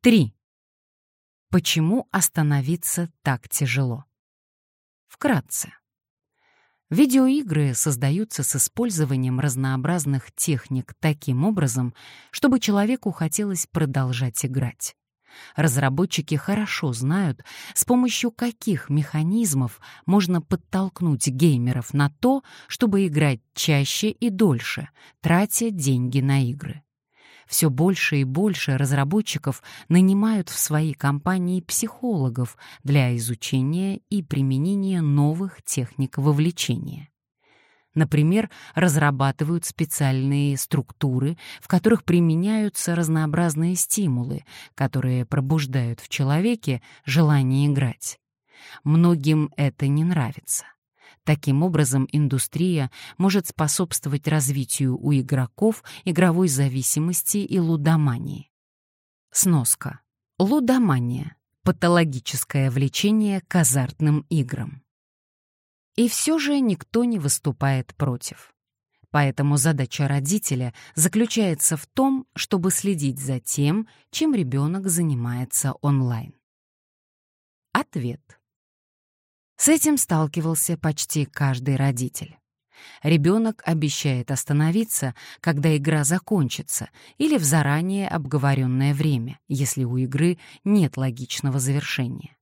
3. Почему остановиться так тяжело? Вкратце. Видеоигры создаются с использованием разнообразных техник таким образом, чтобы человеку хотелось продолжать играть. Разработчики хорошо знают, с помощью каких механизмов можно подтолкнуть геймеров на то, чтобы играть чаще и дольше, тратя деньги на игры. Все больше и больше разработчиков нанимают в свои компании психологов для изучения и применения новых техник вовлечения. Например, разрабатывают специальные структуры, в которых применяются разнообразные стимулы, которые пробуждают в человеке желание играть. Многим это не нравится. Таким образом, индустрия может способствовать развитию у игроков игровой зависимости и лудомании. Сноска. Лудомания — патологическое влечение к азартным играм. И все же никто не выступает против. Поэтому задача родителя заключается в том, чтобы следить за тем, чем ребенок занимается онлайн. Ответ. С этим сталкивался почти каждый родитель. Ребенок обещает остановиться, когда игра закончится, или в заранее обговоренное время, если у игры нет логичного завершения.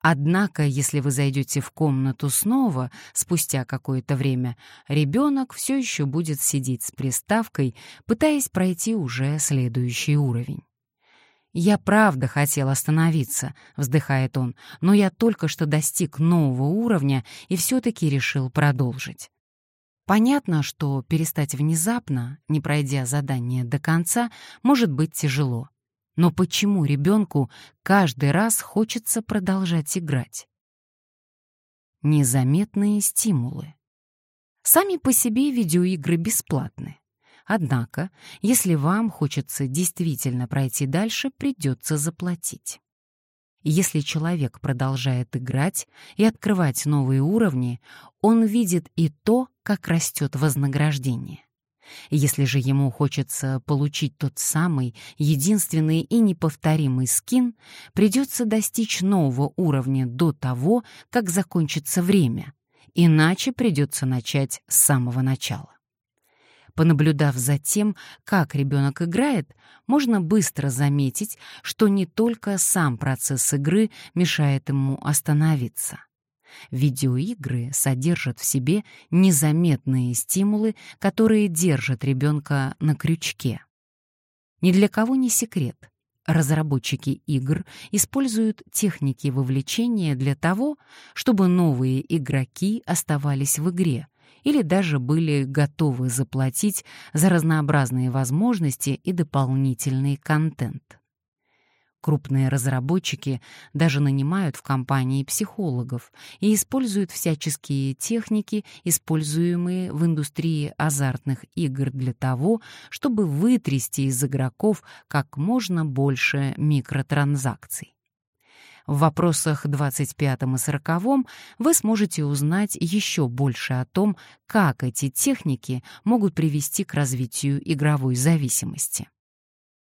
Однако, если вы зайдете в комнату снова, спустя какое-то время, ребенок все еще будет сидеть с приставкой, пытаясь пройти уже следующий уровень. «Я правда хотел остановиться», — вздыхает он, «но я только что достиг нового уровня и все-таки решил продолжить». Понятно, что перестать внезапно, не пройдя задание до конца, может быть тяжело. Но почему ребенку каждый раз хочется продолжать играть? Незаметные стимулы. Сами по себе видеоигры бесплатны. Однако, если вам хочется действительно пройти дальше, придется заплатить. Если человек продолжает играть и открывать новые уровни, он видит и то, как растет вознаграждение. Если же ему хочется получить тот самый, единственный и неповторимый скин, придется достичь нового уровня до того, как закончится время, иначе придется начать с самого начала. Понаблюдав за тем, как ребенок играет, можно быстро заметить, что не только сам процесс игры мешает ему остановиться. Видеоигры содержат в себе незаметные стимулы, которые держат ребенка на крючке. Ни для кого не секрет. Разработчики игр используют техники вовлечения для того, чтобы новые игроки оставались в игре или даже были готовы заплатить за разнообразные возможности и дополнительный контент. Крупные разработчики даже нанимают в компании психологов и используют всяческие техники, используемые в индустрии азартных игр для того, чтобы вытрясти из игроков как можно больше микротранзакций. В вопросах 25 и 40 вы сможете узнать еще больше о том, как эти техники могут привести к развитию игровой зависимости.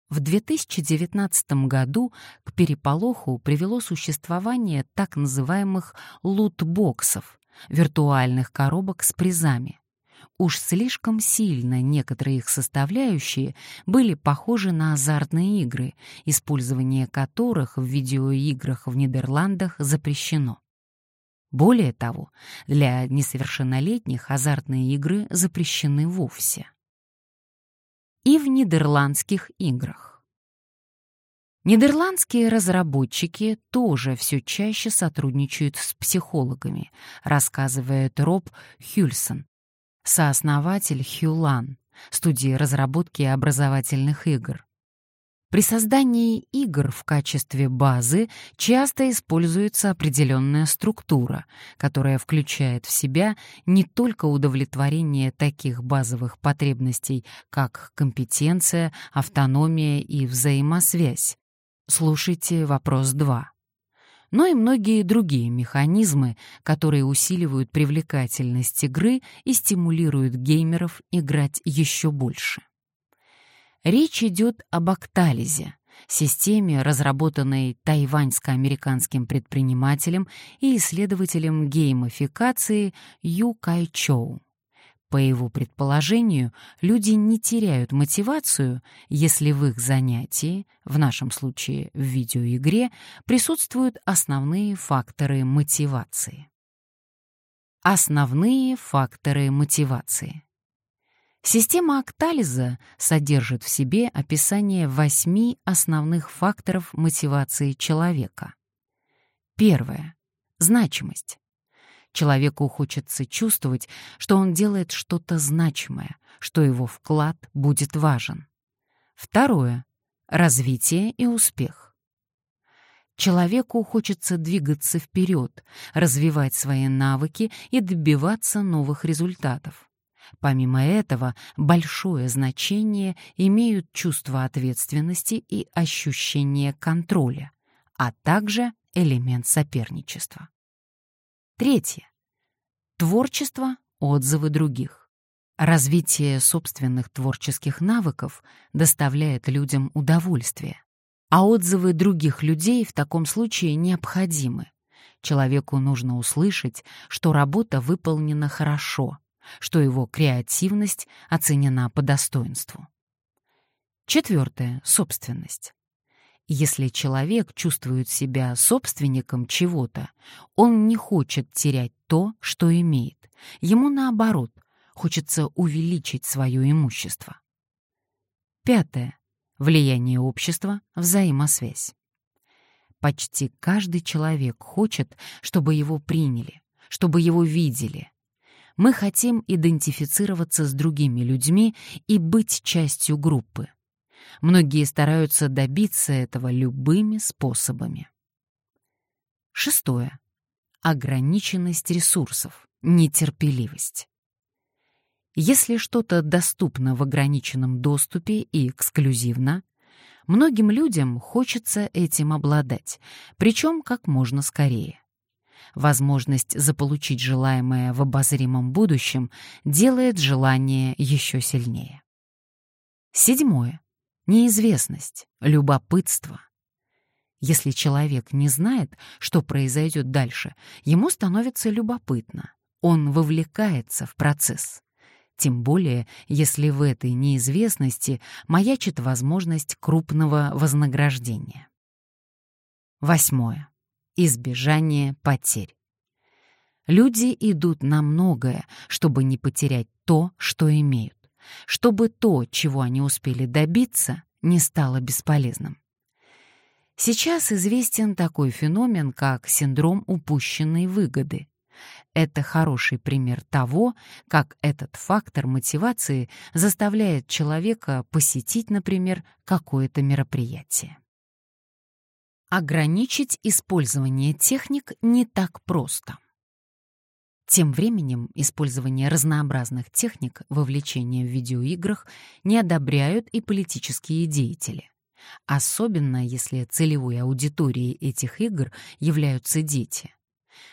В 2019 году к переполоху привело существование так называемых лутбоксов — виртуальных коробок с призами. Уж слишком сильно некоторые их составляющие были похожи на азартные игры, использование которых в видеоиграх в Нидерландах запрещено. Более того, для несовершеннолетних азартные игры запрещены вовсе и в нидерландских играх. Нидерландские разработчики тоже все чаще сотрудничают с психологами, рассказывает Роб Хюльсон, сооснователь Хюлан, студии разработки образовательных игр. При создании игр в качестве базы часто используется определенная структура, которая включает в себя не только удовлетворение таких базовых потребностей, как компетенция, автономия и взаимосвязь. Слушайте вопрос 2 но и многие другие механизмы, которые усиливают привлекательность игры и стимулируют геймеров играть еще больше. Речь идет об октализе, системе, разработанной тайваньско-американским предпринимателем и исследователем геймификации Ю Кай Чоу. По его предположению, люди не теряют мотивацию, если в их занятии, в нашем случае в видеоигре, присутствуют основные факторы мотивации. Основные факторы мотивации. Система Октализа содержит в себе описание восьми основных факторов мотивации человека. Первое. Значимость. Человеку хочется чувствовать, что он делает что-то значимое, что его вклад будет важен. Второе. Развитие и успех. Человеку хочется двигаться вперед, развивать свои навыки и добиваться новых результатов. Помимо этого, большое значение имеют чувство ответственности и ощущение контроля, а также элемент соперничества. Третье. Творчество, отзывы других. Развитие собственных творческих навыков доставляет людям удовольствие, а отзывы других людей в таком случае необходимы. Человеку нужно услышать, что работа выполнена хорошо, что его креативность оценена по достоинству. Четвертое — собственность. Если человек чувствует себя собственником чего-то, он не хочет терять то, что имеет. Ему, наоборот, хочется увеличить свое имущество. Пятое. Влияние общества, взаимосвязь. Почти каждый человек хочет, чтобы его приняли, чтобы его видели, мы хотим идентифицироваться с другими людьми и быть частью группы. Многие стараются добиться этого любыми способами. Шестое. Ограниченность ресурсов, нетерпеливость. Если что-то доступно в ограниченном доступе и эксклюзивно, многим людям хочется этим обладать, причем как можно скорее. Возможность заполучить желаемое в обозримом будущем делает желание еще сильнее. Седьмое. Неизвестность, любопытство. Если человек не знает, что произойдет дальше, ему становится любопытно. Он вовлекается в процесс. Тем более, если в этой неизвестности маячит возможность крупного вознаграждения. Восьмое. Избежание потерь. Люди идут на многое, чтобы не потерять то, что имеют, чтобы то, чего они успели добиться, не стало бесполезным. Сейчас известен такой феномен, как синдром упущенной выгоды. Это хороший пример того, как этот фактор мотивации заставляет человека посетить, например, какое-то мероприятие. Ограничить использование техник не так просто. Тем временем использование разнообразных техник вовлечения в видеоиграх не одобряют и политические деятели. Особенно если целевой аудиторией этих игр являются дети.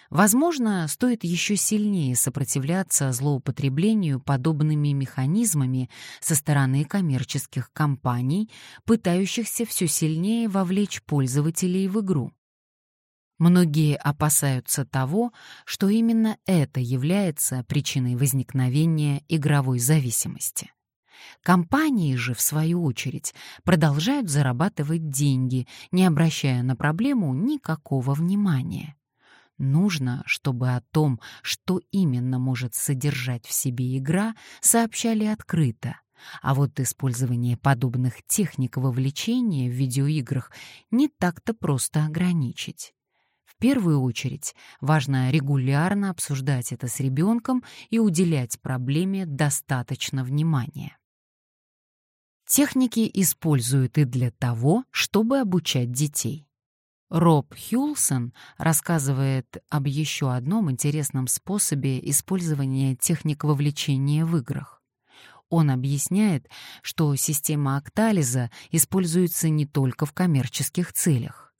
Возможно, стоит еще сильнее сопротивляться злоупотреблению подобными механизмами со стороны коммерческих компаний, пытающихся все сильнее вовлечь пользователей в игру. Многие опасаются того, что именно это является причиной возникновения игровой зависимости. Компании же, в свою очередь, продолжают зарабатывать деньги, не обращая на проблему никакого внимания. Нужно, чтобы о том, что именно может содержать в себе игра, сообщали открыто. А вот использование подобных техник вовлечения в видеоиграх не так-то просто ограничить. Первую очередь важно регулярно обсуждать это с ребенком и уделять проблеме достаточно внимания. Техники используют и для того, чтобы обучать детей. Роб Хюлсон рассказывает об еще одном интересном способе использования техник вовлечения в играх. Он объясняет, что система октализа используется не только в коммерческих целях.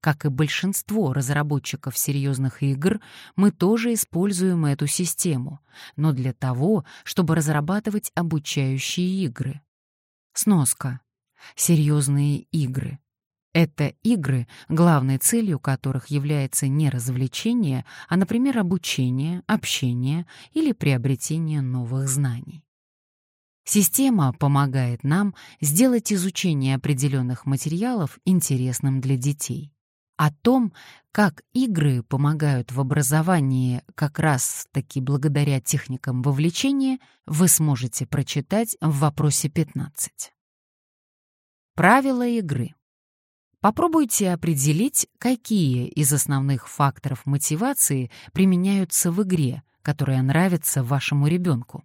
Как и большинство разработчиков серьезных игр, мы тоже используем эту систему, но для того, чтобы разрабатывать обучающие игры. Сноска. Серьезные игры Это игры, главной целью которых является не развлечение, а, например, обучение, общение или приобретение новых знаний. Система помогает нам сделать изучение определенных материалов интересным для детей. О том, как игры помогают в образовании как раз-таки благодаря техникам вовлечения, вы сможете прочитать в вопросе 15. Правила игры. Попробуйте определить, какие из основных факторов мотивации применяются в игре, которая нравится вашему ребенку.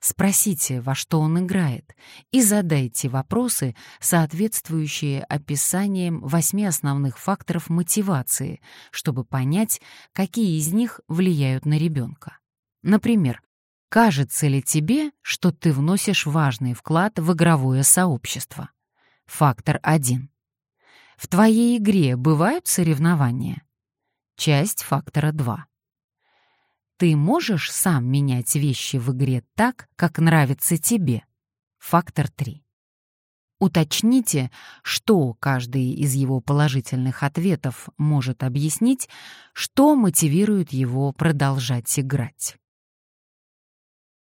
Спросите, во что он играет, и задайте вопросы, соответствующие описаниям восьми основных факторов мотивации, чтобы понять, какие из них влияют на ребенка. Например, кажется ли тебе, что ты вносишь важный вклад в игровое сообщество? Фактор 1. В твоей игре бывают соревнования? Часть фактора 2. Ты можешь сам менять вещи в игре так, как нравится тебе. Фактор 3. Уточните, что каждый из его положительных ответов может объяснить, что мотивирует его продолжать играть.